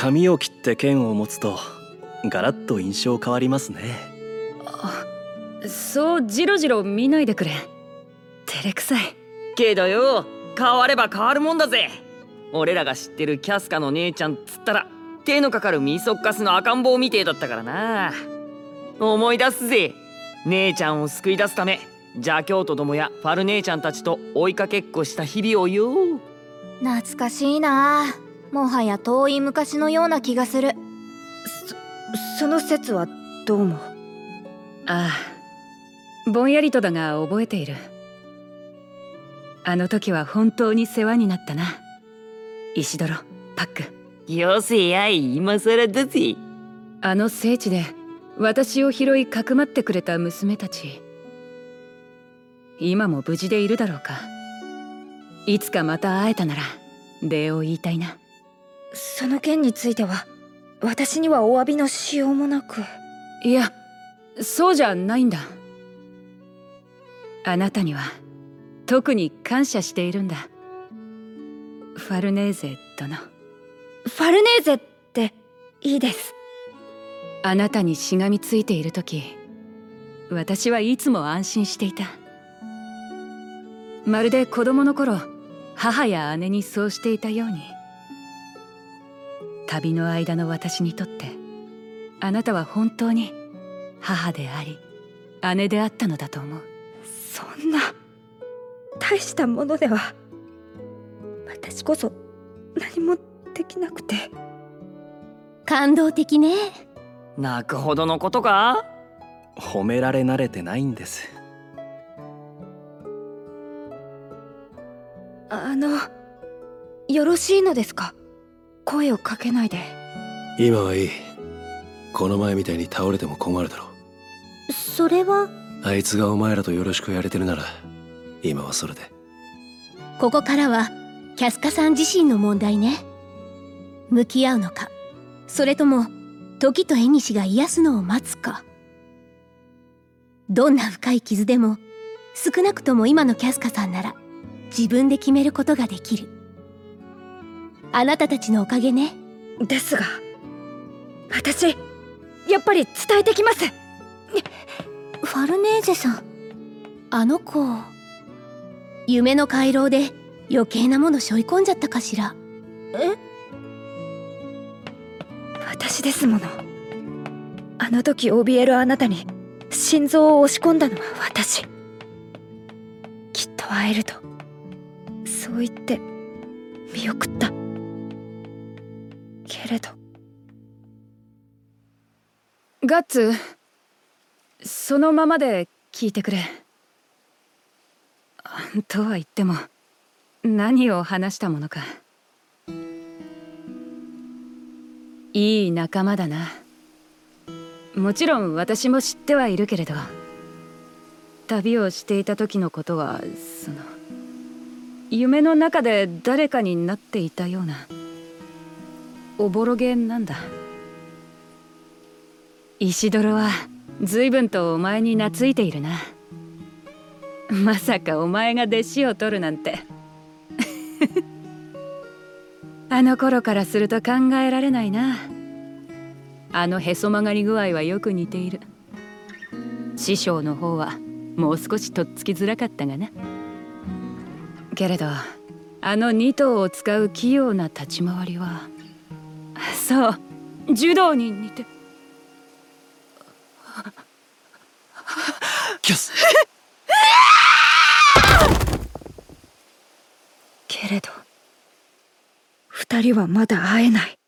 髪を切って剣を持つとガラッと印象変わりますね。そうジロジロ見ないでくれ。照れくさい。けどよ変われば変わるもんだぜ。俺らが知ってるキャスカの姉ちゃんっつったら手のかかるミソッカスの赤ん坊みてえだったからな。思い出すぜ。姉ちゃんを救い出すため邪教徒どもやファル姉ちゃんたちと追いかけっこした日々をよ。懐かしいなもはや遠い昔のような気がする。その説はどうもああぼんやりとだが覚えている。あの時は本当に世話になったな。石泥パック。よせやい今更だぜあの聖地で私を拾いかくまってくれた娘たち。今も無事でいるだろうか。いつかまた会えたなら礼を言いたいなその件については私にはお詫びのしようもなく。いやそうじゃないんだ。あなたには特に感謝しているんだ。ファルネーゼ殿。ファルネーゼっていいです。あなたにしがみついている時私はいつも安心していた。まるで子供の頃母や姉にそうしていたように旅の間の私にとってあなたは本当に母であり姉であったのだと思う。そんな大したものでは私こそ何もできなくて。感動的ね。泣くほどのことか？褒められ慣れてないんです。あのよろしいのですか？声をかけないで。今はいい。この前みたいに倒れても困るだろそれは？あいつがお前らとよろしくやれてるなら今はそれで。ここからはキャスカさん自身の問題ね。向き合うのか。それとも時と縁が癒すのを待つか。どんな深い傷でも少なくとも今のキャスカさんなら自分で決めることができるあなたたちのおかげね。ですが私やっぱり伝えてきます。ファルネーゼさんあの子夢の回廊で余計なもの背負い込んじゃったかしら。え？私ですもの。あの時怯えるあなたに心臓を押し込んだのは私。きっと会えるとそう言って見送ったけれど。ガッツそのままで聞いてくれ。とは言っても何を話したものか。いい仲間だな。もちろん私も知ってはいるけれど旅をしていた時のことはその夢の中で誰かになっていたような。おぼろげなんだ。石泥は随分とお前に懐いているな。まさかお前が弟子を取るなんて。あの頃からすると考えられないな。あのへそ曲がり具合はよく似ている。師匠の方はもう少しとっつきづらかったがな。けれどあの2頭を使う器用な立ち回りはそう柔道に似て。キャスけれど二人はまだ会えない